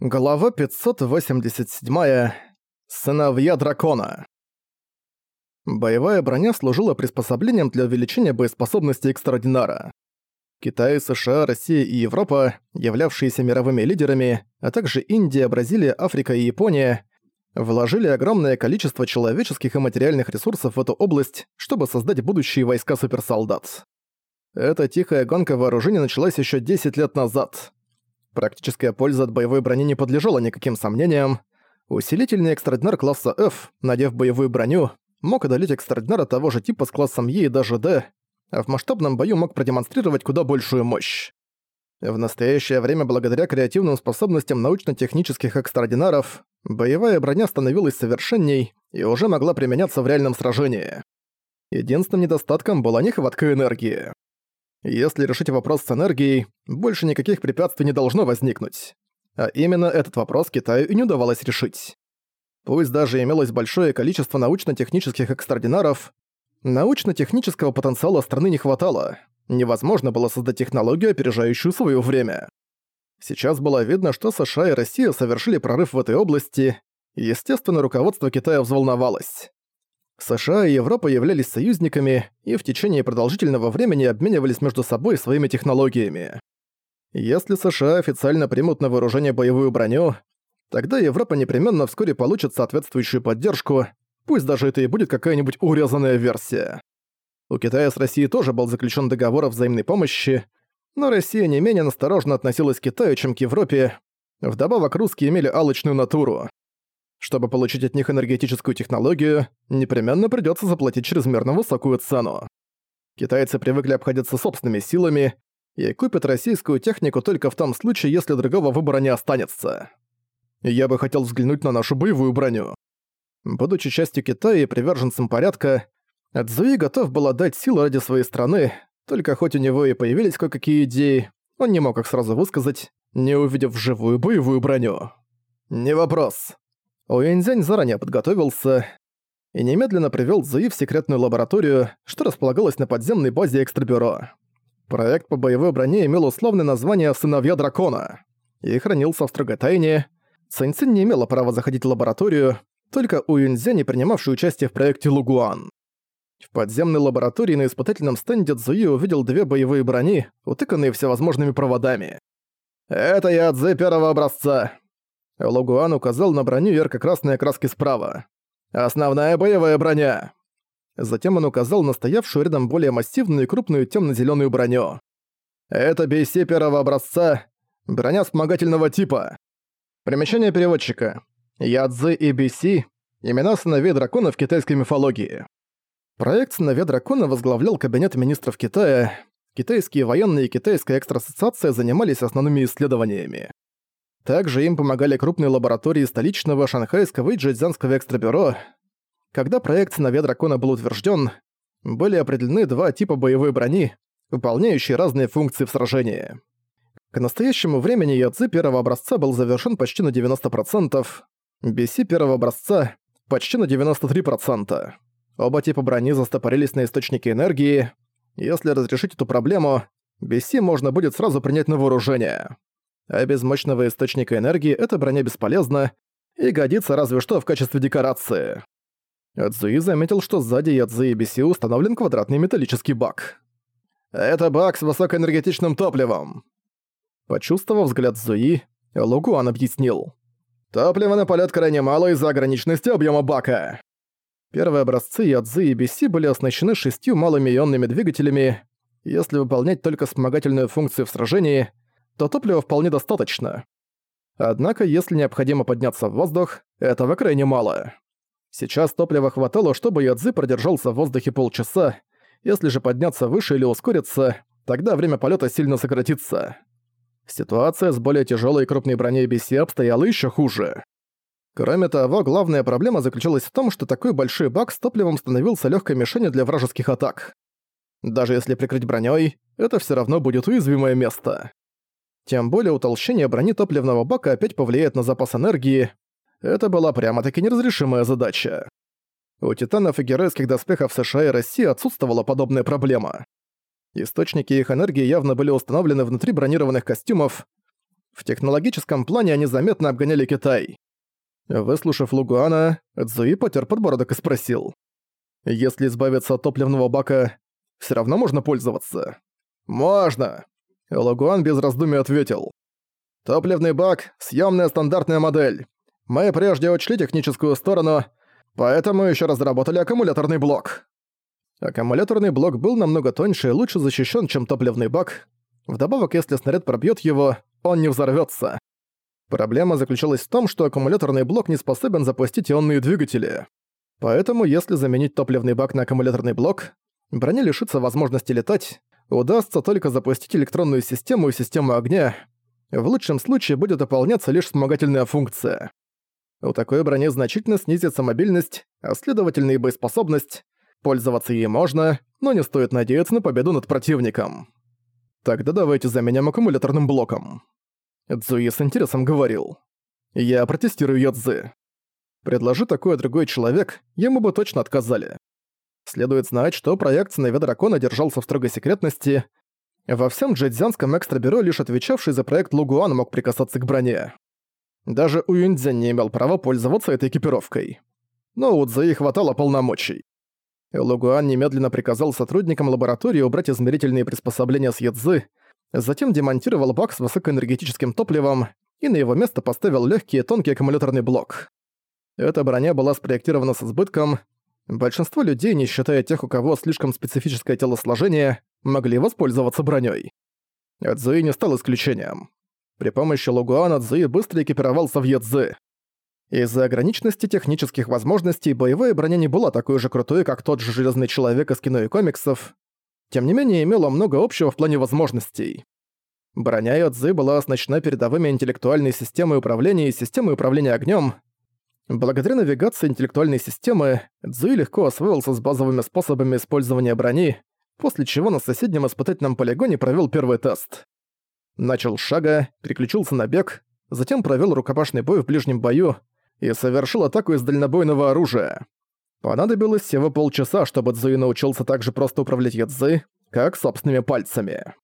Глава 587. Сыновья дракона. Боевая броня служила приспособлением для увеличения боеспособности экстраординара. Китай, США, Россия и Европа, являвшиеся мировыми лидерами, а также Индия, Бразилия, Африка и Япония, вложили огромное количество человеческих и материальных ресурсов в эту область, чтобы создать будущие войска суперсолдат. Эта тихая гонка вооружений началась еще 10 лет назад. Практическая польза от боевой брони не подлежала никаким сомнениям. Усилительный экстрадинар класса F, надев боевую броню, мог одолеть экстрадинара того же типа с классом Е и даже D, а в масштабном бою мог продемонстрировать куда большую мощь. В настоящее время, благодаря креативным способностям научно-технических экстрадинаров, боевая броня становилась совершенней и уже могла применяться в реальном сражении. Единственным недостатком была нехватка энергии. Если решить вопрос с энергией, больше никаких препятствий не должно возникнуть. А именно этот вопрос Китаю и не удавалось решить. Пусть даже имелось большое количество научно-технических экстраординаров, научно-технического потенциала страны не хватало. Невозможно было создать технологию, опережающую своё время. Сейчас было видно, что США и Россия совершили прорыв в этой области, и, естественно, руководство Китая взволновалось. США и Европа являлись союзниками и в течение продолжительного времени обменивались между собой своими технологиями. Если США официально примут на вооружение боевую броню, тогда Европа непременно вскоре получит соответствующую поддержку, пусть даже это и будет какая-нибудь урезанная версия. У Китая с Россией тоже был заключен договор о взаимной помощи, но Россия не менее насторожно относилась к Китаю, чем к Европе. Вдобавок русские имели алчную натуру. Чтобы получить от них энергетическую технологию, непременно придётся заплатить чрезмерно высокую цену. Китайцы привыкли обходиться собственными силами и купят российскую технику только в том случае, если другого выбора не останется. Я бы хотел взглянуть на нашу боевую броню. Будучи частью Китая и приверженцем порядка, Цзуи готов был отдать силу ради своей страны, только хоть у него и появились кое-какие идеи, он не мог их сразу высказать, не увидев живую боевую броню. «Не вопрос», Уэнзянь заранее подготовился и немедленно привел Зуи в секретную лабораторию, что располагалась на подземной базе Экстрабюро. Проект по боевой броне имел условное название «Сыновья дракона» и хранился в строгой тайне. Цинцин не имела права заходить в лабораторию, только Уэнзянь, принимавший участие в проекте Лугуан. В подземной лаборатории на испытательном стенде Цзуи увидел две боевые брони, утыканные всевозможными проводами. «Это я Цзы первого образца. Логуан указал на броню ярко-красной окраски справа. «Основная боевая броня!» Затем он указал на стоявшую рядом более массивную и крупную темно-зеленую броню. «Это BC первого образца, броня вспомогательного типа». Примечание переводчика. Ядзы и BC – имена сыновей дракона в китайской мифологии. Проект «Сыновья дракона» возглавлял Кабинет министров Китая. Китайские военные и Китайская экстрасоциация занимались основными исследованиями. Также им помогали крупные лаборатории столичного, шанхайского и джэцзянского экстрабюро. Когда проект «Сыновья дракона» был утвержден, были определены два типа боевой брони, выполняющие разные функции в сражении. К настоящему времени Ядзи первого образца был завершен почти на 90%, BC первого образца – почти на 93%. Оба типа брони застопорились на источнике энергии. Если разрешить эту проблему, BC можно будет сразу принять на вооружение а без мощного источника энергии эта броня бесполезна и годится разве что в качестве декорации. Цзуи заметил, что сзади Ядзы и Биси установлен квадратный металлический бак. «Это бак с высокоэнергетичным топливом!» Почувствовав взгляд Зуи, Лугуан объяснил. «Топлива на полет крайне мало из-за ограниченности объема бака». Первые образцы Ядзы и Биси были оснащены шестью малыми ионными двигателями. Если выполнять только вспомогательную функцию в сражении, то топлива вполне достаточно. Однако, если необходимо подняться в воздух, этого крайне мало. Сейчас топлива хватало, чтобы Ядзи продержался в воздухе полчаса, если же подняться выше или ускориться, тогда время полета сильно сократится. Ситуация с более тяжелой и крупной броней BC обстояла еще хуже. Кроме того, главная проблема заключалась в том, что такой большой бак с топливом становился легкой мишенью для вражеских атак. Даже если прикрыть броней, это все равно будет уязвимое место. Тем более утолщение брони топливного бака опять повлияет на запас энергии. Это была прямо-таки неразрешимая задача. У титанов и геройских доспехов США и России отсутствовала подобная проблема. Источники их энергии явно были установлены внутри бронированных костюмов. В технологическом плане они заметно обгоняли Китай. Выслушав Лугуана, Цзуи потер подбородок и спросил. «Если избавиться от топливного бака, все равно можно пользоваться?» «Можно!» Лугуан без раздумий ответил. «Топливный бак — съемная стандартная модель. Мы прежде учли техническую сторону, поэтому еще разработали аккумуляторный блок». Аккумуляторный блок был намного тоньше и лучше защищен, чем топливный бак. Вдобавок, если снаряд пробьет его, он не взорвется. Проблема заключалась в том, что аккумуляторный блок не способен запустить ионные двигатели. Поэтому, если заменить топливный бак на аккумуляторный блок, броня лишится возможности летать, удастся только запустить электронную систему и систему огня. В лучшем случае будет выполняться лишь вспомогательная функция. У такой брони значительно снизится мобильность, а следовательно и боеспособность. Пользоваться ей можно, но не стоит надеяться на победу над противником. Тогда давайте заменим аккумуляторным блоком. Цзуи с интересом говорил. Я протестирую Йодзы. Предложи такое другой человек, ему бы точно отказали. Следует знать, что проект Сыновья Дракона держался в строгой секретности. Во всем джэдзянском экстрабюро лишь отвечавший за проект Лугуан мог прикасаться к броне. Даже Уюньцзянь не имел права пользоваться этой экипировкой. Но у Цзэи хватало полномочий. Лугуан немедленно приказал сотрудникам лаборатории убрать измерительные приспособления с Ядзы, затем демонтировал бак с высокоэнергетическим топливом и на его место поставил легкий и тонкий аккумуляторный блок. Эта броня была спроектирована с избытком. Большинство людей, не считая тех, у кого слишком специфическое телосложение, могли воспользоваться броней. Цзуи не стал исключением. При помощи Лугуана Цзуи быстро экипировался в Ядзы. Из-за ограниченности технических возможностей боевая броня не была такой же крутой, как тот же Железный Человек из кино и комиксов, тем не менее имела много общего в плане возможностей. Броня Йодзы была оснащена передовыми интеллектуальной системой управления и системой управления огнем. Благодаря навигации интеллектуальной системы, Цзуи легко освоился с базовыми способами использования брони, после чего на соседнем испытательном полигоне провел первый тест. Начал с шага, переключился на бег, затем провел рукопашный бой в ближнем бою и совершил атаку из дальнобойного оружия. Понадобилось всего полчаса, чтобы Цзуи научился так же просто управлять Ядзы, как собственными пальцами.